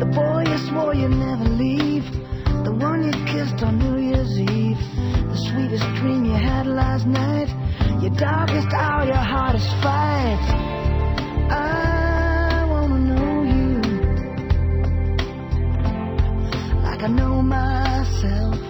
The boy you swore you'd never leave. The one you kissed on New Year's Eve. The sweetest dream you had last night. Your darkest hour, your hardest fight. I wanna know you like I know myself.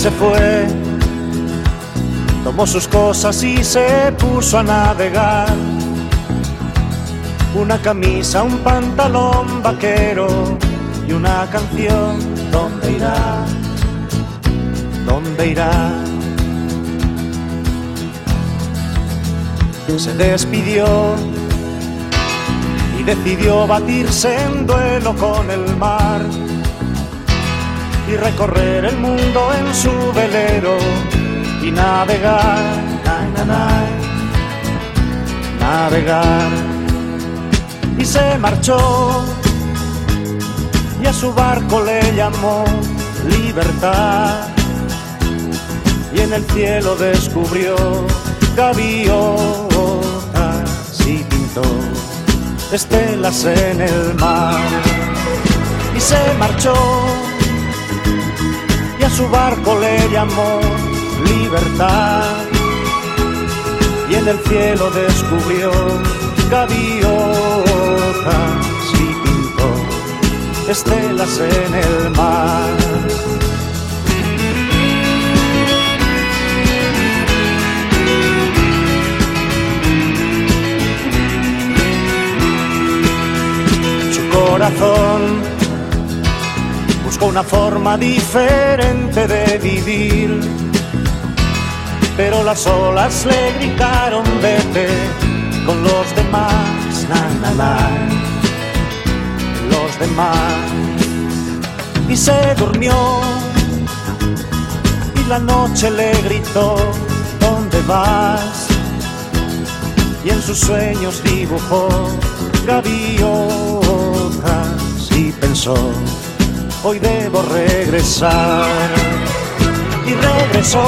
Se fue, tomó sus cosas y se puso a navegar. Una camisa, un pantalón vaquero y una canción. ¿Dónde irá? ¿Dónde irá? Se despidió y decidió batirse en duelo con el mar y recorrer el mundo en su velero y navegar, na, na, na, navegar. Y se marchó. Y a su barco le llamó libertad. Y en el cielo descubrió gaviotas y pintó estelas en el mar. Y se marchó su barco le llamó libertad. Y en el cielo descubrió gaviotas y pintó estelas en el mar. Su corazón una forma diferente de vivir. Pero las olas le gritaron vete con los demás, na, los demás. Y se durmió y la noche le gritó, ¿dónde vas? Y en sus sueños dibujó gaviotas y pensó, hoy debo regresar. Y regresó,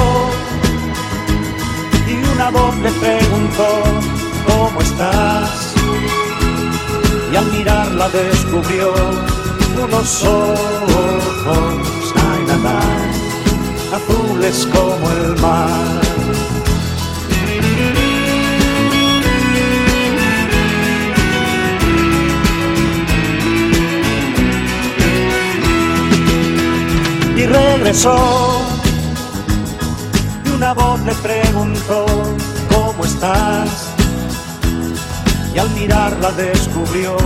y una voz le preguntó, ¿cómo estás? Y al mirarla descubrió unos ojos, azules como el mar. Y una voz le preguntó, ¿cómo estás? Y al mirarla descubrió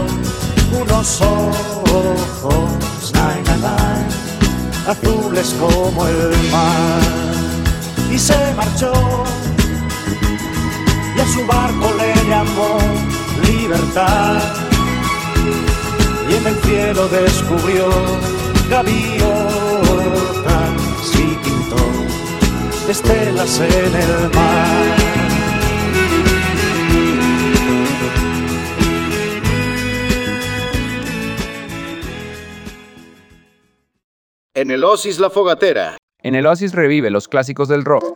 unos ojos, azules como el mar. Y se marchó y a su barco le llamó libertad. Y en el cielo descubrió gaviotas estelas en el mar. En el Oasis La Fogatera. En el Oasis revive los clásicos del rock.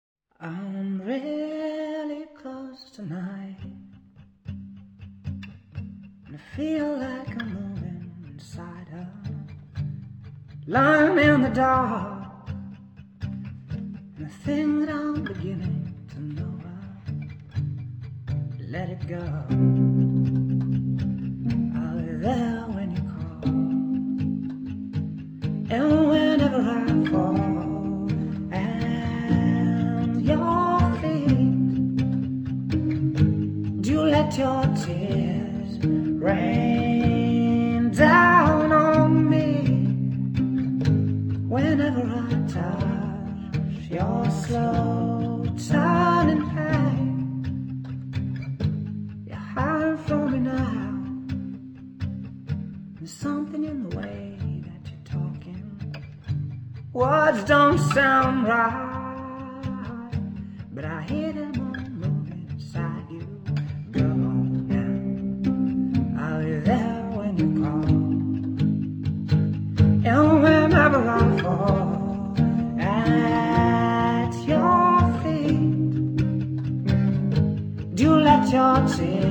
watching.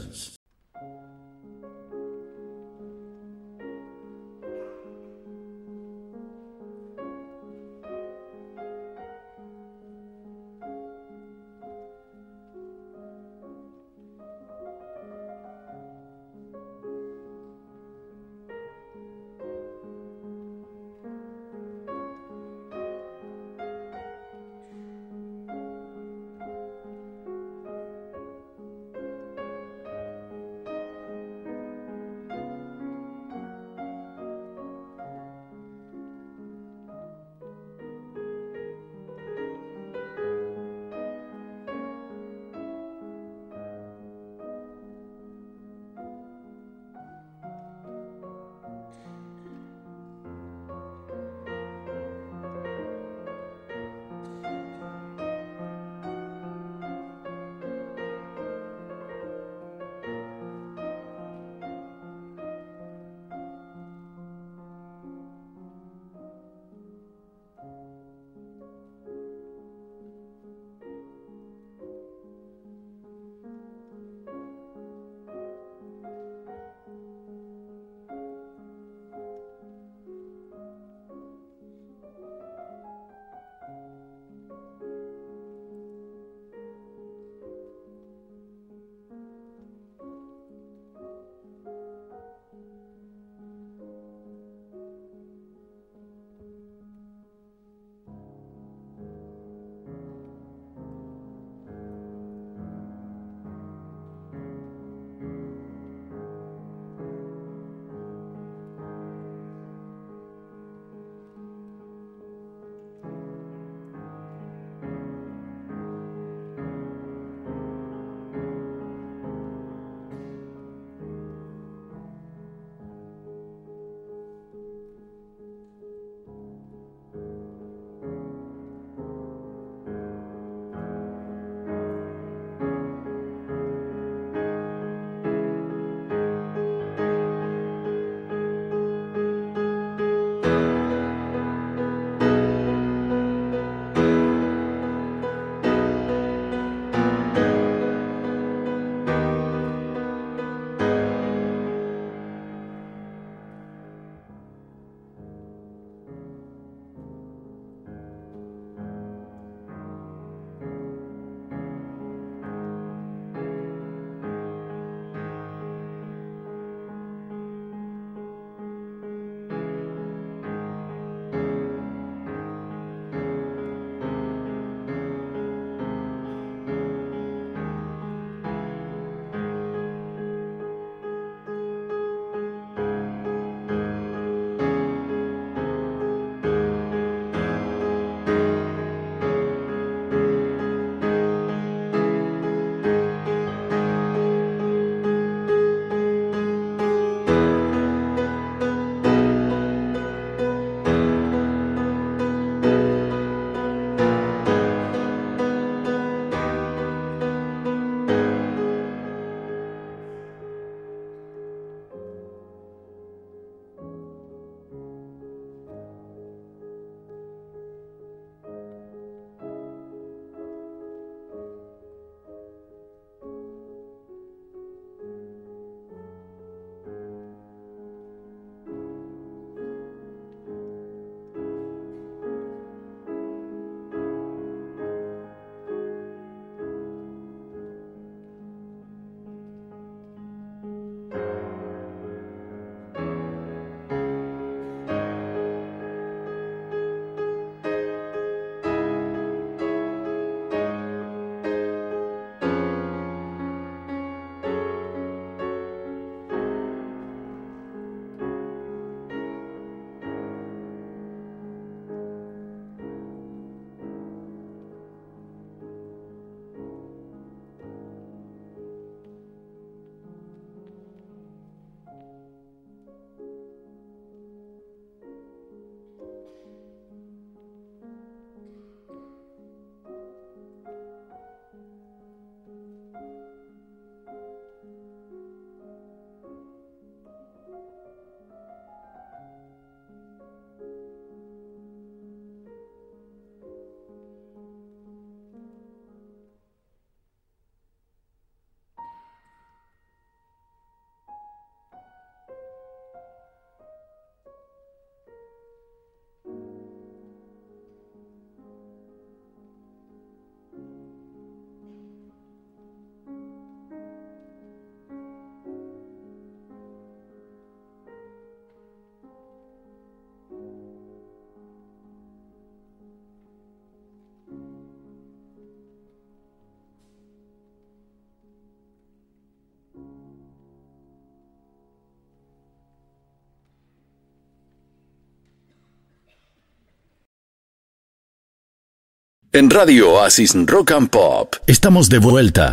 En Radio Oasis Rock and Pop estamos de vuelta.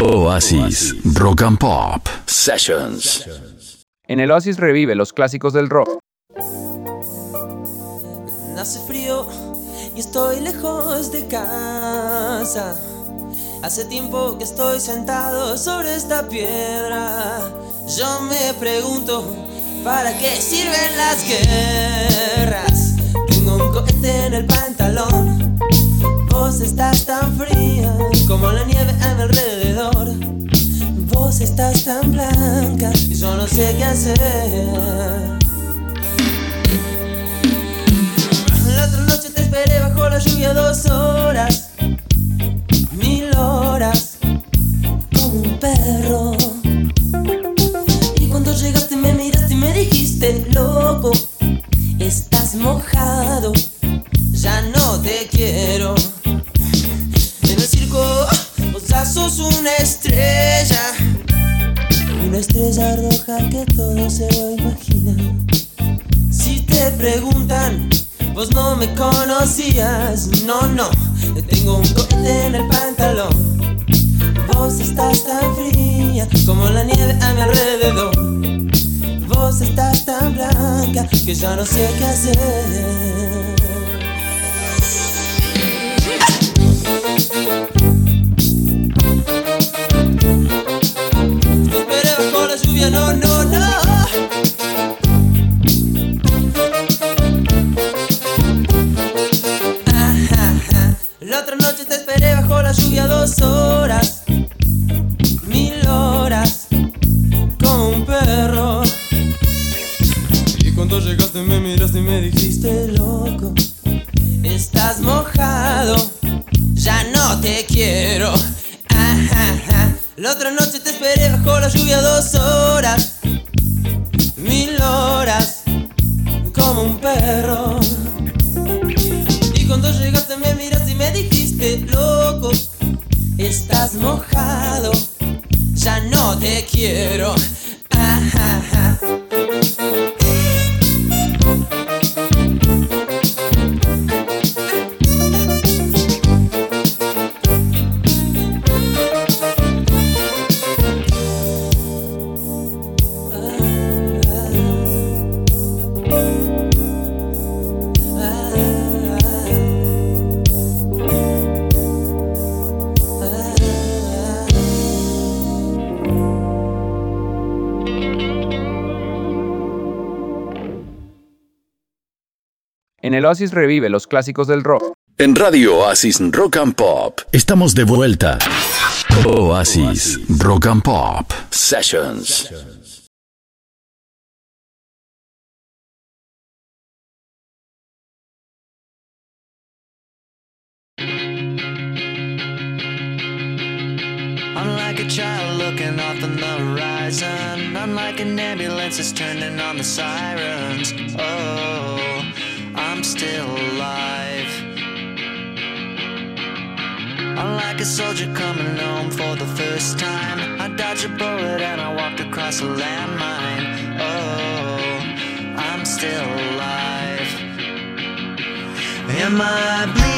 Oasis Rock and Pop Sessions. En el Oasis revive los clásicos del rock. Hace frío y estoy lejos de casa. Hace tiempo que estoy sentado sobre esta piedra. Yo me pregunto, ¿para qué sirven las guerras? Tengo un cohete en el pantalón. Vos estás tan fría como la nieve a mi alrededor. Vos estás tan blanca y yo no sé qué hacer. La otra noche te esperé bajo la lluvia dos horas, mil horas, como un perro. Y cuando llegaste me miraste y me dijiste, loco, estrella roja que todo se lo imagina. Si te preguntan, vos no me conocías, no, no, tengo un cohete en el pantalón. Vos estás tan fría como la nieve a mi alrededor. Vos estás tan blanca que ya no sé qué hacer. Me dijiste, loco, estás mojado, ya no te quiero. La otra noche te esperé bajo la lluvia dos horas, mil horas, como un perro. Y cuando llegaste me miraste y me dijiste, loco, estás mojado, ya no te quiero. El Oasis revive los clásicos del rock. En Radio Oasis Rock and Pop estamos de vuelta. Oasis Rock and Pop Sessions. Child looking off on the horizon, unlike an ambulance that's turning on the sirens. Oh, I'm still alive. Unlike a soldier coming home for the first time, I dodged a bullet and I walked across a landmine. Oh, I'm still alive. Am I bleeding?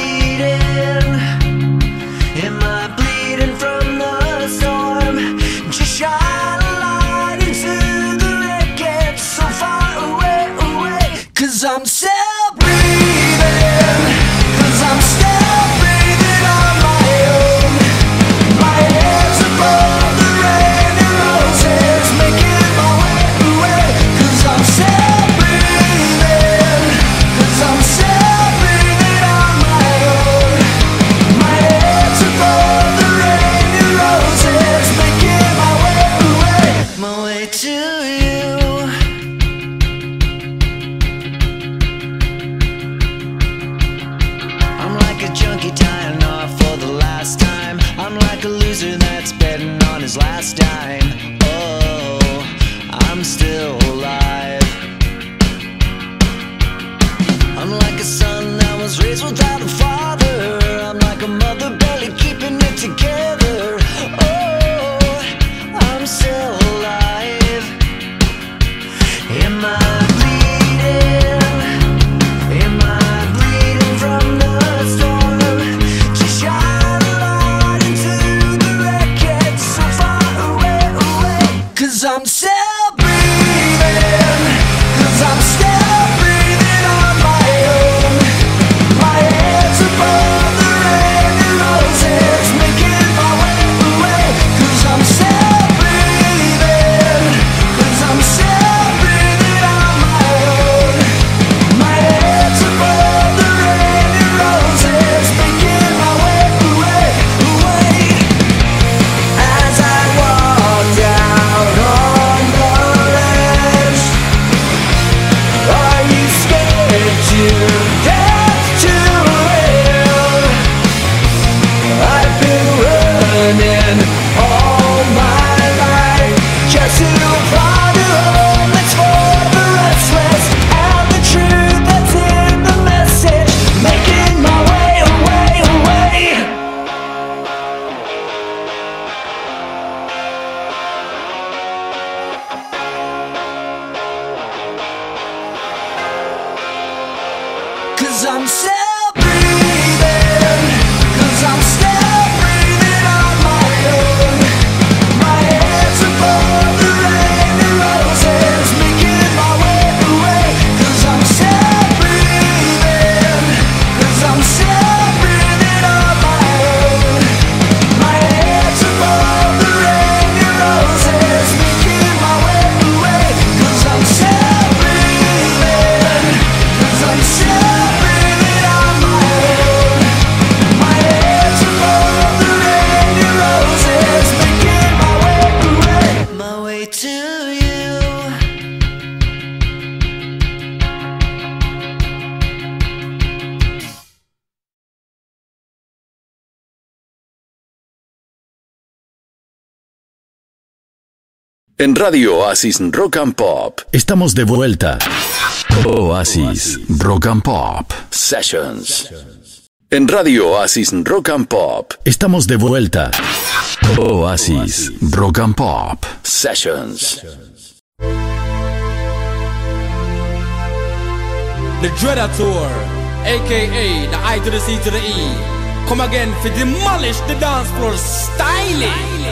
En Radio Oasis Rock and Pop estamos de vuelta. Oasis Rock and Pop Sessions. En Radio Oasis Rock and Pop estamos de vuelta. Oasis Rock and Pop Sessions. The Dreader Tour, aka the I to the C to the E. Come again to demolish the dance floor styling.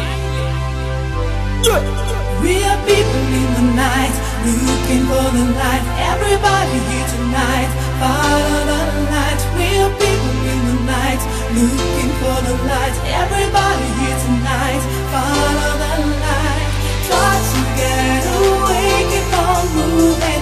We are people in the night, looking for the light. Everybody here tonight, follow the light. We are people in the night, looking for the light. Everybody here tonight, follow the light. Try to get away, keep on moving.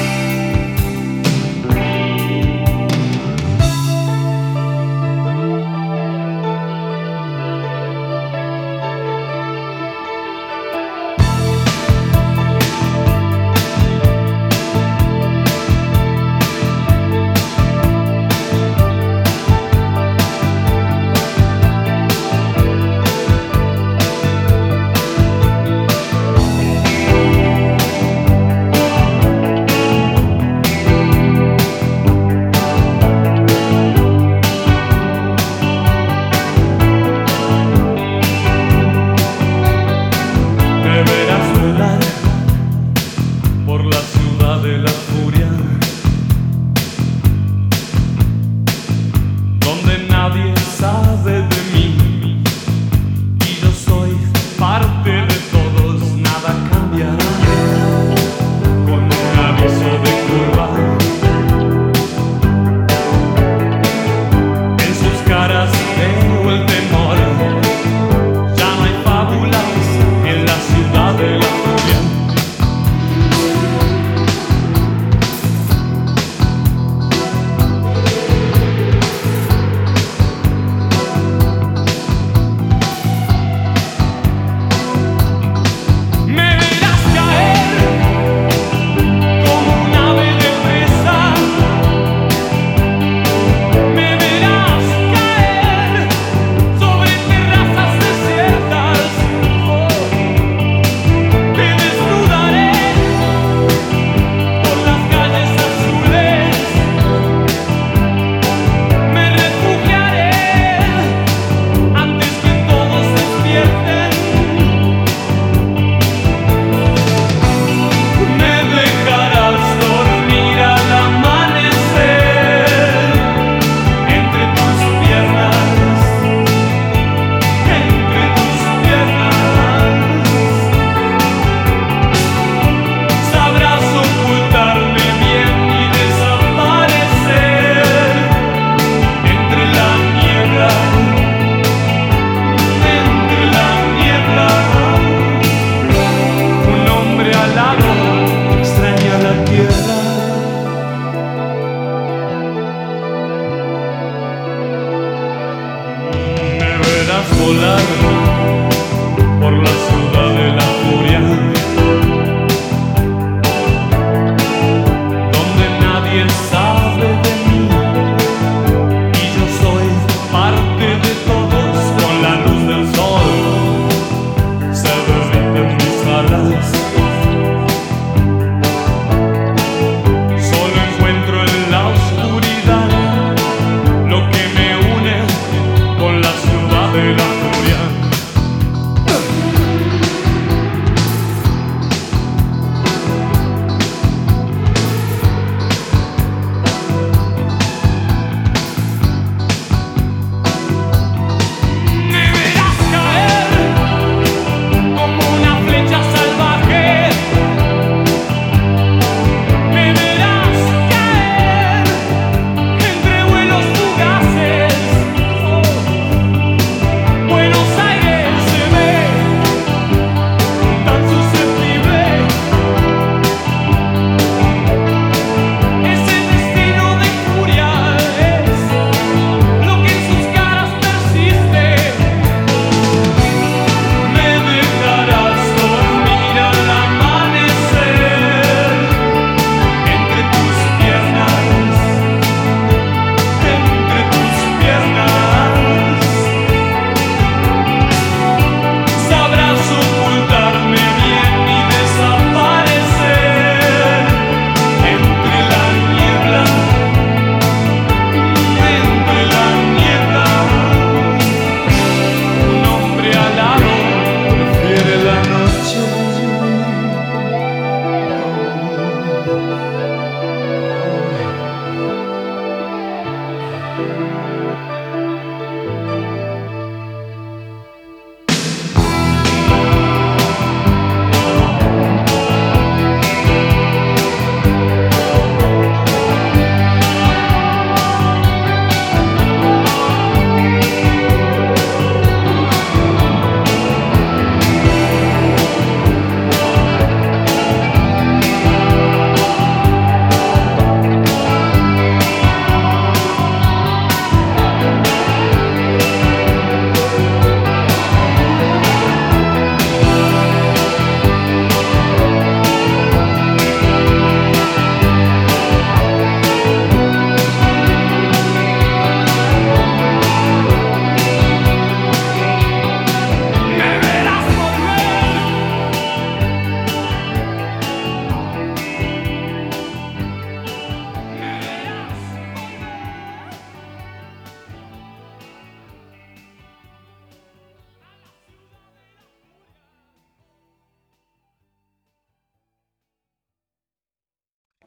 Thank you.